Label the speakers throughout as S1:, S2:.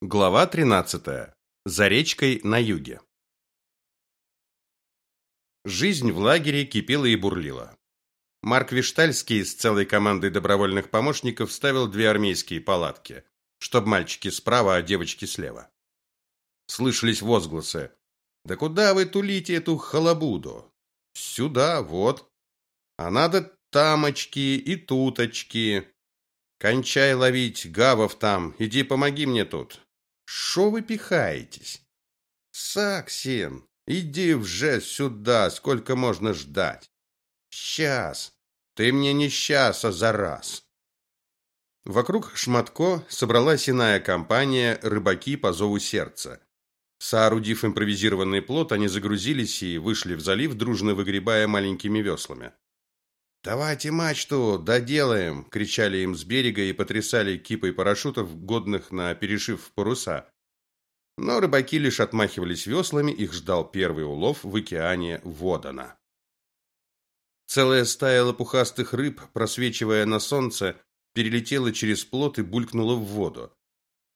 S1: Глава 13. За речкой на юге. Жизнь в лагере кипела и бурлила. Марк Виштальский с целой командой добровольных помощников ставил две армейские палатки, чтобы мальчики справа, а девочки слева. Слышались возгласы: "Да куда вы тулите эту халабуду? Сюда, вот. А надо тамочки и туточки. Кончай ловить гавов там, иди помоги мне тут. Шо вы пихаетесь? Саксин, иди вже сюда, сколько можно ждать? Сейчас. Ты мне не сейчас, а за раз. Вокруг Шматко собралась иная компания рыбаки по зову сердца. Соорудив импровизированный плот, они загрузились и вышли в залив, дружно выгребая маленькими веслами. «Давайте мачту, доделаем!» – кричали им с берега и потрясали кипой парашютов, годных на перешив паруса. Но рыбаки лишь отмахивались веслами, их ждал первый улов в океане Водана. Целая стая лопухастых рыб, просвечивая на солнце, перелетела через плот и булькнула в воду.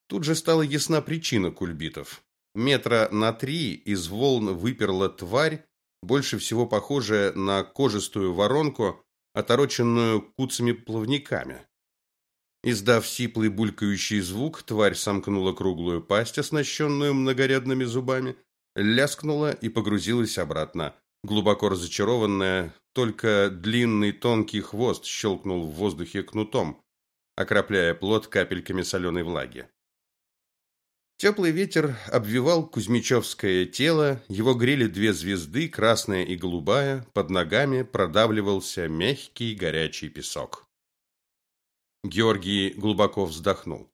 S1: Тут же стала ясна причина кульбитов. Метра на три из волн выперла тварь, больше всего похожая на кожистую воронку, отороченную куцами-плавниками. Издав сиплый булькающий звук, тварь сомкнула круглую пасть, оснащенную многорядными зубами, ляскнула и погрузилась обратно. Глубоко разочарованная, только длинный тонкий хвост щелкнул в воздухе кнутом, окропляя плод капельками соленой влаги. Теплый ветер обвивал Кузьмичевское тело, его грели две звезды, красная и голубая, под ногами продавливался мягкий горячий песок. Георгий глубоко вздохнул.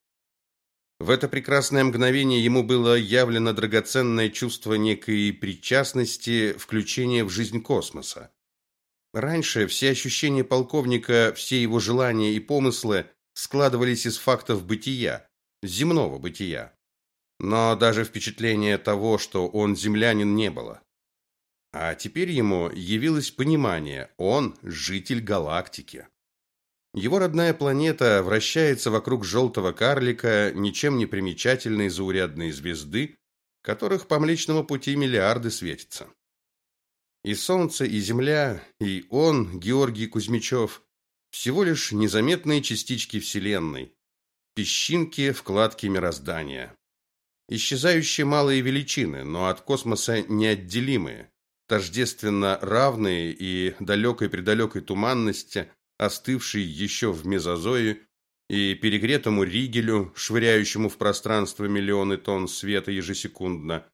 S1: В это прекрасное мгновение ему было явлено драгоценное чувство некой причастности, включения в жизнь космоса. Раньше все ощущения полковника, все его желания и помыслы складывались из фактов бытия, земного бытия. Но даже впечатления того, что он землянин, не было. А теперь ему явилось понимание: он житель галактики. Его родная планета вращается вокруг желтого карлика, ничем не примечательной заурядной звезды, которых по Млечному пути миллиарды светятся. И солнце, и земля, и он, Георгий Кузьмичев, всего лишь незаметные частички вселенной, песчинки вкладки мироздания. Исчезающие малые величины, но от космоса неотделимые, тождественно равные и далекой-предалекой туманности, остывшей еще в мезозое, и перегретому Ригелю, швыряющему в пространство миллионы тонн света ежесекундно,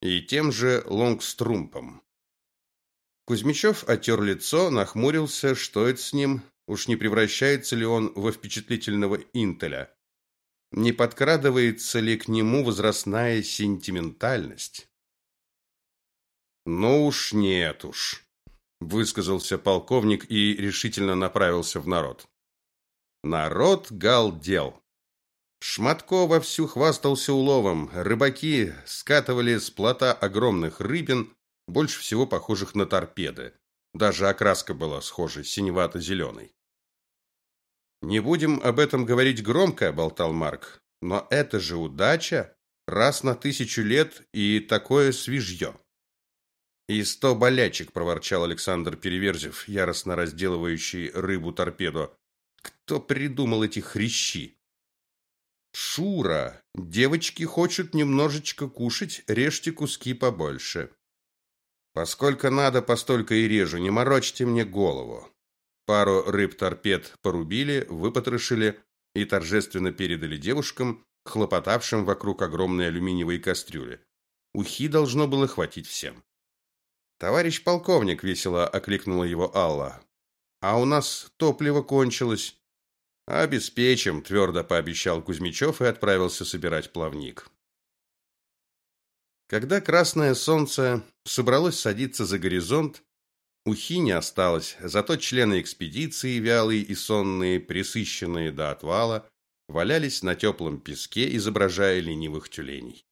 S1: и тем же Лонгструмпом. Кузьмичев отер лицо, нахмурился, что это с ним, уж не превращается ли он во впечатлительного интеля не подкрадывается ли к нему возрастная сентиментальность. Ну уж нет уж, высказался полковник и решительно направился в народ. Народ галдел. Шматко вовсю хвастался уловом. Рыбаки скатывали с плота огромных рыбин, больше всего похожих на торпеды. Даже окраска была схожей, синевато-зеленой. Не будем об этом говорить громко, болтал Марк. Но это же удача, раз на тысячу лет и такое свежье. И сто болячек, проворчал Александр Переверзев, яростно разделывающий рыбу торпеду. Кто придумал эти хрящи? Шура, девочки хочут немножечко кушать, режьте куски побольше. Поскольку надо, постолько и режу, не морочьте мне голову. Пару рыб-торпед порубили, выпотрошили и торжественно передали девушкам, хлопотавшим вокруг огромной алюминиевой кастрюли. Ухи должно было хватить всем. Товарищ полковник весело окликнула его Алла. А у нас топливо кончилось. Обеспечим, твердо пообещал Кузьмичев и отправился собирать плавник. Когда красное солнце собралось садиться за горизонт, Ухи не осталось, зато члены экспедиции, вялые и сонные, пресыщенные до отвала, валялись на теплом песке, изображая ленивых тюленей.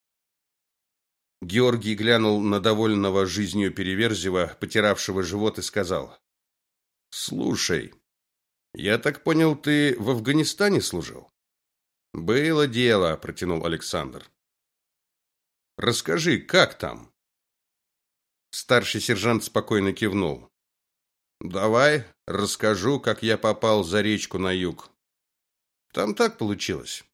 S1: Георгий глянул на довольного жизнью Переверзева, потиравшего живот, и сказал: "Слушай, я так понял, ты в Афганистане служил?" Было дело, протянул Александр. Расскажи, как там? Старший сержант спокойно кивнул. Давай, расскажу, как я попал за речку на юг. Там так получилось.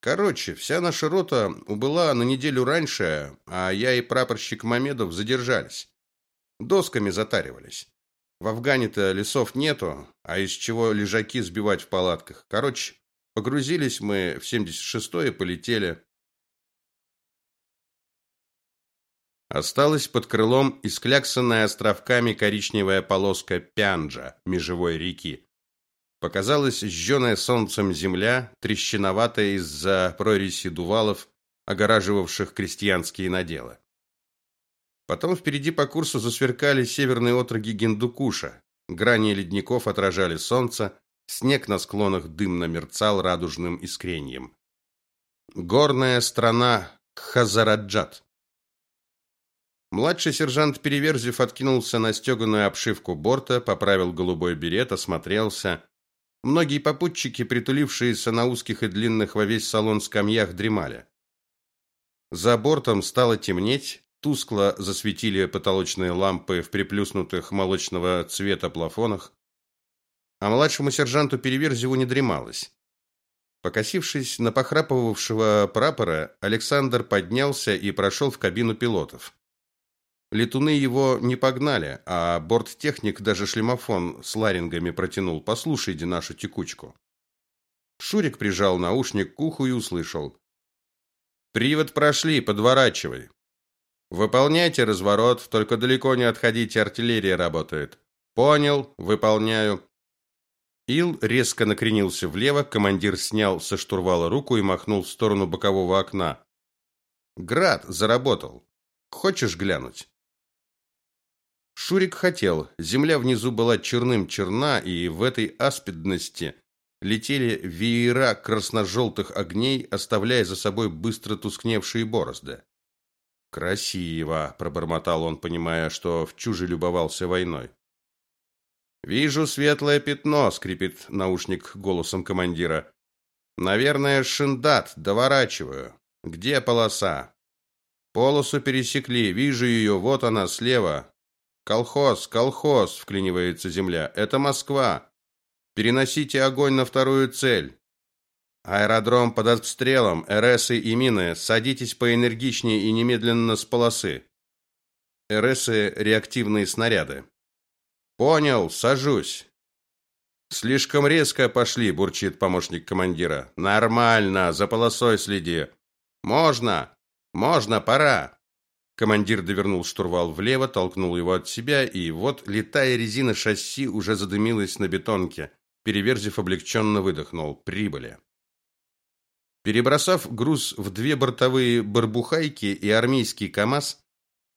S1: Короче, вся наша рота убыла на неделю раньше, а я и прапорщик Мамедов задержались. Досками затаривались. В Афгане-то лесов нету, а из чего лежаки сбивать в палатках. Короче, погрузились мы в 76-е и полетели. Осталась под крылом искляксанная островками коричневая полоска Пянджа, межевой реки. Показалась жженая солнцем земля, трещиноватая из-за прореси дувалов, огораживавших крестьянские наделы. Потом впереди по курсу засверкали северные отроги Гиндукуша. Грани ледников отражали солнце, снег на склонах дымно мерцал радужным искрением. Горная страна Хазараджат. Младший сержант Переверзев откинулся на стеганую обшивку борта, поправил голубой берет, осмотрелся. Многие попутчики, притулившиеся на узких и длинных во весь салон скамьях, дремали. За бортом стало темнеть, тускло засветили потолочные лампы в приплюснутых молочного цвета плафонах, а младшему сержанту Переверзеву не дремалось. Покосившись на похрапывавшего прапора, Александр поднялся и прошел в кабину пилотов. Летуны его не погнали, а борттехник даже шлемофон с ларингами протянул. Послушайте нашу текучку. Шурик прижал наушник к уху и услышал: "Привод прошли, подворачивай. Выполняйте разворот, только далеко не отходите, артиллерия работает". "Понял, выполняю". Ил резко накренился влево, командир снял со штурвала руку и махнул в сторону бокового окна. Град заработал. Хочешь глянуть? Шурик хотел. Земля внизу была черным черна, и в этой аспидности летели веера красно-желтых огней, оставляя за собой быстро тускневшие борозды. Красиво, пробормотал он, понимая, что в чуже любовался войной. Вижу светлое пятно, скрипит наушник голосом командира. Наверное, шиндат, доворачиваю. Где полоса? Полосу пересекли, вижу ее, вот она слева. Колхоз, колхоз, вклинивается земля. Это Москва. Переносите огонь на вторую цель. Аэродром под обстрелом, РСы и мины. Садитесь поэнергичнее и немедленно с полосы. РСы реактивные снаряды. Понял, сажусь. Слишком резко пошли, бурчит помощник командира. Нормально, за полосой следи. Можно. Можно, пора. Командир довернул штурвал влево, толкнул его от себя, и вот, летая резина шасси, уже задымилась на бетонке. Переверзив облегченно выдохнул. Прибыли. Перебросав груз в две бортовые барбухайки и армейский КАМАЗ,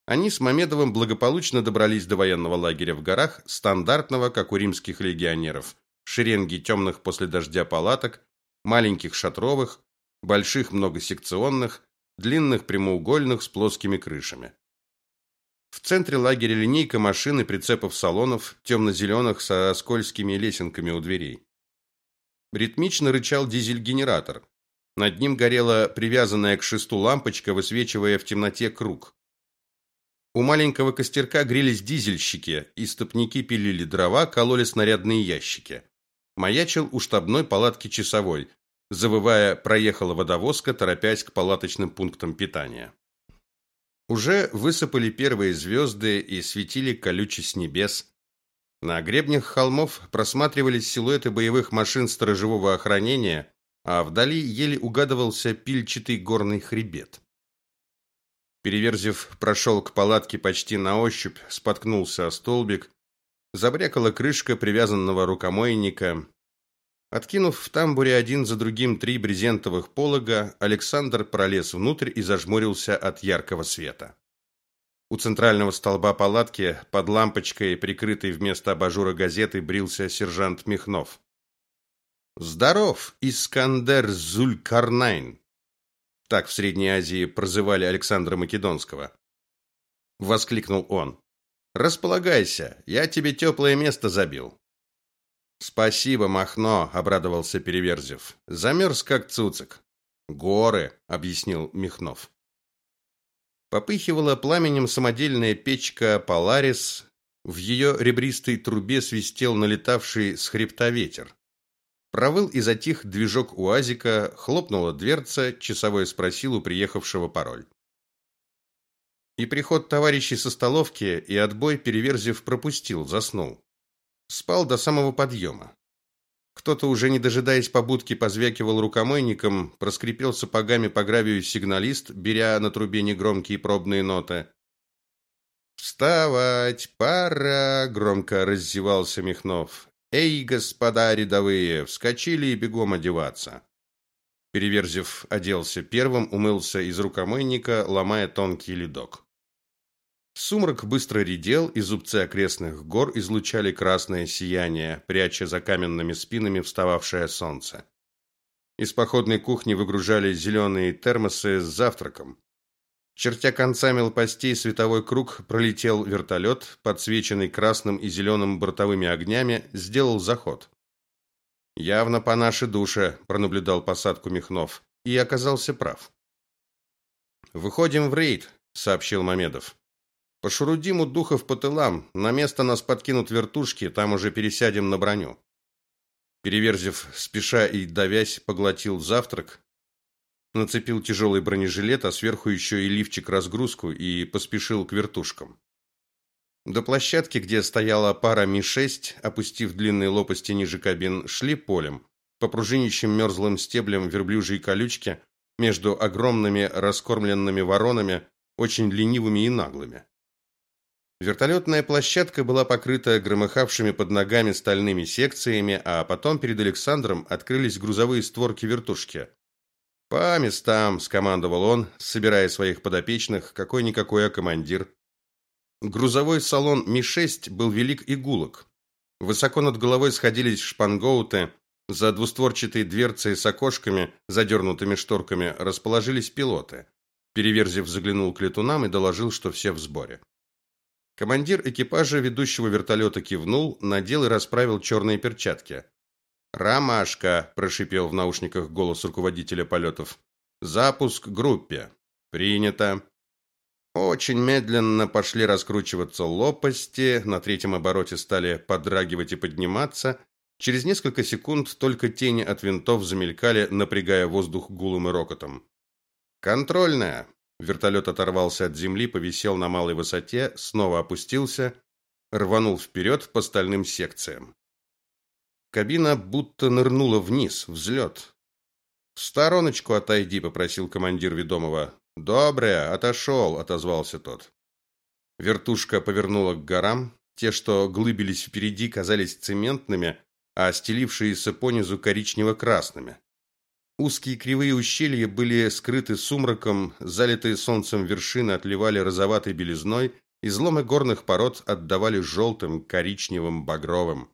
S1: они с Мамедовым благополучно добрались до военного лагеря в горах, стандартного, как у римских легионеров. Шеренги темных после дождя палаток, маленьких шатровых, больших многосекционных, длинных прямоугольных с плоскими крышами. В центре лагеря линейка машин и прицепов салонов, темно-зеленых со скользкими лесенками у дверей. Ритмично рычал дизель-генератор. Над ним горела привязанная к шесту лампочка, высвечивая в темноте круг. У маленького костерка грелись дизельщики, и стопники пилили дрова, кололи снарядные ящики. Маячил у штабной палатки часовой, завывая, проехала водовозка, торопясь к палаточным пунктам питания. Уже высыпали первые звезды и светили колюче с небес. На гребнях холмов просматривались силуэты боевых машин сторожевого охранения, а вдали еле угадывался пильчатый горный хребет. Переверзев прошел к палатке почти на ощупь, споткнулся о столбик, забрякала крышка привязанного рукомойника, Откинув в тамбуре один за другим три брезентовых полога, Александр пролез внутрь и зажмурился от яркого света. У центрального столба палатки под лампочкой, прикрытой вместо абажура газеты, брился сержант Михнов. Здоров, Искандер Зулькарнайн. Так в Средней Азии прозывали Александра Македонского. Воскликнул он. Располагайся, я тебе теплое место забил. Спасибо, Махно, обрадовался Переверзев. Замерз как цуцик. Горы, объяснил Михнов. Попыхивала пламенем самодельная печка Polaris, в ее ребристой трубе свистел налетавший с хребта ветер. Провыл и затих движок УАЗика, хлопнула дверца, часовой спросил у приехавшего пароль. И приход товарищей со столовки, и отбой Переверзев пропустил, заснул. Спал до самого подъема. Кто-то, уже не дожидаясь побудки, позвякивал рукомойником, проскрипел сапогами по гравию сигналист, беря на трубе негромкие пробные ноты. «Вставать! Пора!» — громко раздевался Михнов. «Эй, господа рядовые, вскочили и бегом одеваться!» Переверзев оделся первым, умылся из рукомойника, ломая тонкий ледок. Сумрак быстро редел, и зубцы окрестных гор излучали красное сияние, пряча за каменными спинами встававшее солнце. Из походной кухни выгружали зеленые термосы с завтраком. Чертя концами лопастей световой круг, пролетел вертолет, подсвеченный красным и зеленым бортовыми огнями, сделал заход. Явно по нашей душе, пронаблюдал посадку Михнов и оказался прав. Выходим в рейд, сообщил Мамедов. Пошурудим у духов по тылам, на место нас подкинут вертушки, там уже пересядем на броню. Переверзев, спеша и давясь, поглотил завтрак, нацепил тяжелый бронежилет, а сверху еще и лифчик-разгрузку и поспешил к вертушкам. До площадки, где стояла пара Ми-6, опустив длинные лопасти ниже кабин, шли полем, по пружинищим мерзлым стеблям верблюжьей колючки между огромными раскормленными воронами, очень ленивыми и наглыми. Вертолетная площадка была покрыта громыхавшими под ногами стальными секциями, а потом перед Александром открылись грузовые створки вертушки. «По местам!» – скомандовал он, собирая своих подопечных, какой-никакой, а командир. Грузовой салон Ми-6 был велик и гулок. Высоко над головой сходились шпангоуты, за двустворчатой дверцей с окошками, задернутыми шторками, расположились пилоты. Переверзев заглянул к летунам и доложил, что все в сборе. Командир экипажа ведущего вертолета кивнул, надел и расправил черные перчатки. «Ромашка!» – прошипел в наушниках голос руководителя полетов. «Запуск группе. Принято». Очень медленно пошли раскручиваться лопасти, на третьем обороте стали подрагивать и подниматься. Через несколько секунд только тени от винтов замелькали, напрягая воздух гулом и рокотом. «Контрольная!» Вертолет оторвался от земли, повисел на малой высоте, снова опустился, рванул вперед по стальным секциям. Кабина будто нырнула вниз, взлет. «В стороночку отойди», — попросил командир ведомого. «Доброе, отошел», — отозвался тот. Вертушка повернула к горам. Те, что глыбились впереди, казались цементными, а стелившиеся понизу коричнево-красными. Узкие кривые ущелья были скрыты сумраком, залитые солнцем вершины отливали розоватой белизной, изломы горных пород отдавали желтым, коричневым, багровым.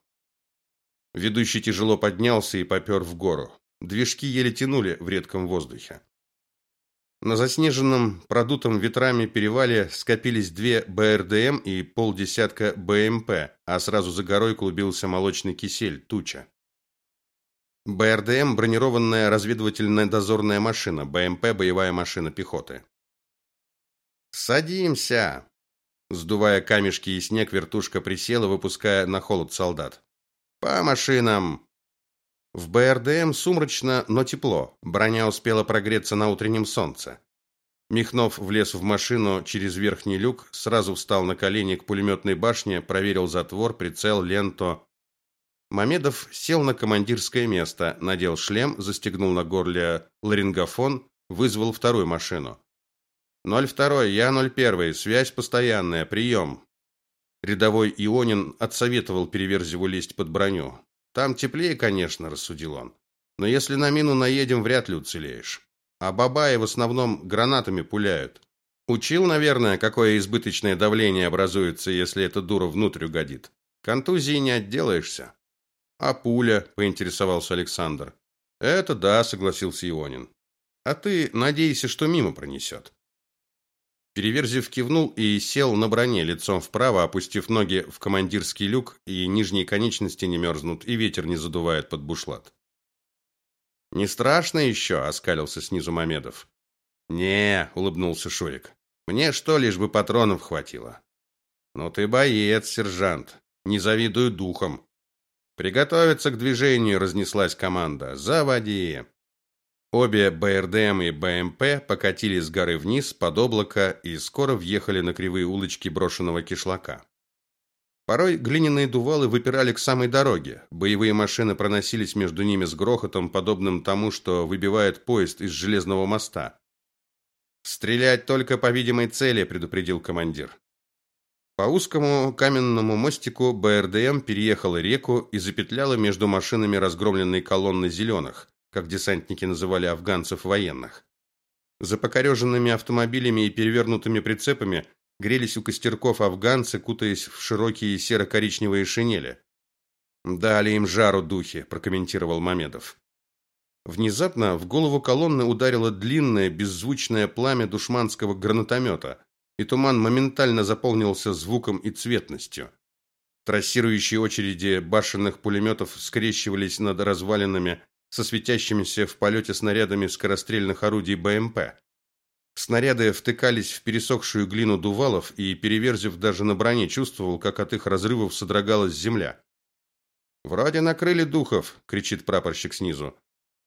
S1: Ведущий тяжело поднялся и попер в гору. Движки еле тянули в редком воздухе. На заснеженном, продутом ветрами перевале скопились две БРДМ и полдесятка БМП, а сразу за горой клубился молочный кисель, туча. БРДМ бронированная разведывательная дозорная машина, БМП боевая машина пехоты. Садимся. Сдувая камешки и снег, вертушка присела, выпуская на холод солдат. По машинам. В БРДМ сумрачно, но тепло. Броня успела прогреться на утреннем солнце. Михнов влез в машину через верхний люк, сразу встал на колени к пулеметной башне, проверил затвор, прицел, ленту. Мамедов сел на командирское место, надел шлем, застегнул на горле ларингофон, вызвал вторую машину. «02, я 01, связь постоянная, прием». Рядовой Ионин отсоветовал Переверзеву лезть под броню. Там теплее, конечно, рассудил он. Но если на мину наедем, вряд ли уцелеешь. А бабаи в основном гранатами пуляют. Учил, наверное, какое избыточное давление образуется, если эта дура внутрь угодит. Контузии не отделаешься. А пуля, поинтересовался Александр. Это да, согласился Ионин. А ты надейся, что мимо пронесет. Переверзев кивнул и сел на броне лицом вправо, опустив ноги в командирский люк, и нижние конечности не мерзнут, и ветер не задувает под бушлат. Не страшно еще?» – оскалился снизу Мамедов. Не, улыбнулся Шурик. Мне что, лишь бы патронов хватило. Ну ты боец, сержант. Не завидую духом. Приготовиться к движению, разнеслась команда. Заводи. Обе БРДМ и БМП покатились с горы вниз под облако и скоро въехали на кривые улочки брошенного кишлака. Порой глиняные дувалы выпирали к самой дороге. Боевые машины проносились между ними с грохотом, подобным тому, что выбивает поезд из железного моста. Стрелять только по видимой цели, предупредил командир. По узкому каменному мостику БРДМ переехала реку и запетляла между машинами разгромленной колонны зеленых как десантники называли афганцев военных. За покореженными автомобилями и перевернутыми прицепами грелись у костерков афганцы, кутаясь в широкие серо-коричневые шинели. «Дали им жару духи», – прокомментировал Мамедов. Внезапно в голову колонны ударило длинное беззвучное пламя душманского гранатомета, и туман моментально заполнился звуком и цветностью. Трассирующие очереди башенных пулеметов скрещивались над развалинами со светящимися в полете снарядами скорострельных орудий БМП. Снаряды втыкались в пересохшую глину дувалов, и Переверзев даже на броне чувствовал, как от их разрывов содрогалась земля. «Вроде накрыли духов!» — кричит прапорщик снизу.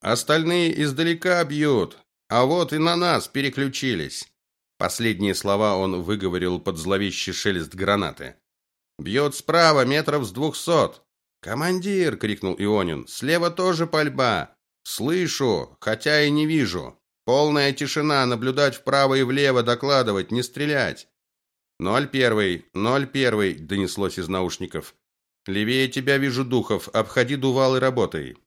S1: «Остальные издалека бьют, а вот и на нас переключились!» Последние слова он выговорил под зловещий шелест гранаты. «Бьет справа, метров с двухсот. «Командир!» — крикнул Ионин. «Слева тоже пальба!» «Слышу, хотя и не вижу. Полная тишина, наблюдать вправо и влево, докладывать, не стрелять!» «Ноль первый, ноль первый!» — донеслось из наушников. «Левее тебя вижу духов, обходи дувал и работай!»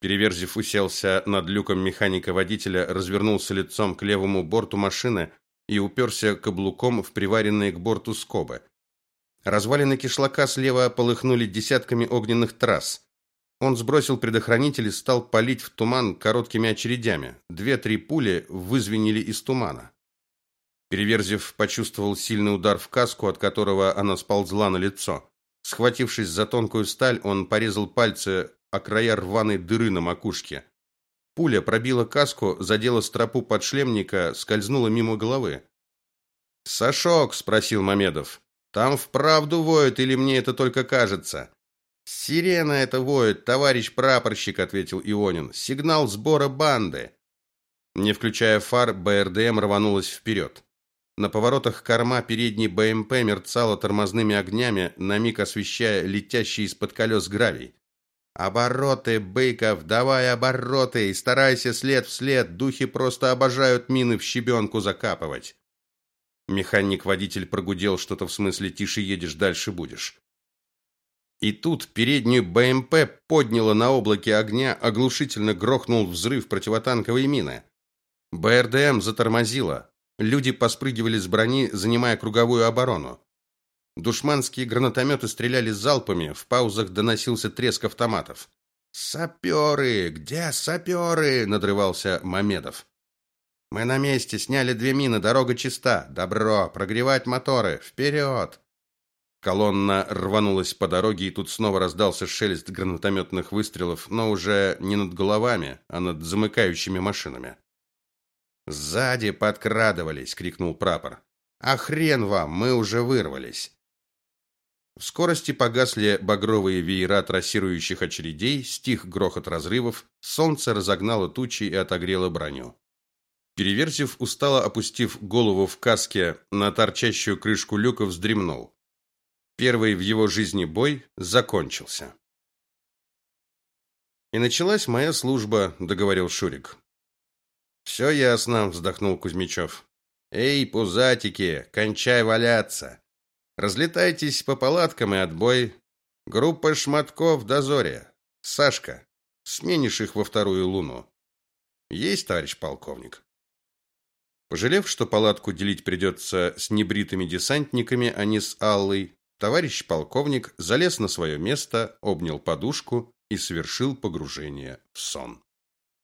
S1: Переверзив уселся над люком механика-водителя, развернулся лицом к левому борту машины и уперся каблуком в приваренные к борту скобы. Развалины кишлака слева полыхнули десятками огненных трасс. Он сбросил предохранитель и стал палить в туман короткими очередями. Две-три пули вызвенели из тумана. Переверзев почувствовал сильный удар в каску, от которого она сползла на лицо. Схватившись за тонкую сталь, он порезал пальцы о края рваной дыры на макушке. Пуля пробила каску, задела стропу подшлемника, скользнула мимо головы. "Сашок", спросил Мамедов. Там вправду воют или мне это только кажется? Сирена это воет, товарищ прапорщик, ответил Ионин. Сигнал сбора банды. Не включая фар, БРДМ рванулась вперед. На поворотах корма передней БМП мерцала тормозными огнями, на миг освещая летящий из-под колес гравий. Обороты, Быков, давай обороты и старайся след в след, духи просто обожают мины в щебенку закапывать. Механик-водитель прогудел что-то в смысле «тише едешь, дальше будешь». И тут переднюю БМП подняло на облаке огня, оглушительно грохнул взрыв противотанковой мины. БРДМ затормозила. Люди поспрыгивали с брони, занимая круговую оборону. Душманские гранатометы стреляли залпами, в паузах доносился треск автоматов. «Саперы! Где саперы?» – надрывался Мамедов. Мы на месте, сняли две мины, дорога чиста. Добро, прогревать моторы. Вперед!» Колонна рванулась по дороге, и тут снова раздался шелест гранатометных выстрелов, но уже не над головами, а над замыкающими машинами. «Сзади подкрадывались!» — крикнул прапор. «А хрен вам, мы уже вырвались!» В скорости погасли багровые веера трассирующих очередей, стих грохот разрывов, солнце разогнало тучи и отогрело броню. Переверзив, устало опустив голову в каске на торчащую крышку люка, вздремнул. Первый в его жизни бой закончился. И началась моя служба, договорил Шурик. «Все ясно, вздохнул Кузьмичев. Эй, пузатики, кончай валяться. Разлетайтесь по палаткам и отбой. Группа шматков в дозоре. Сашка, сменишь их во вторую луну. Есть, товарищ полковник. Пожалев, что палатку делить придется с небритыми десантниками, а не с Аллой, товарищ полковник залез на свое место, обнял подушку и совершил погружение в сон.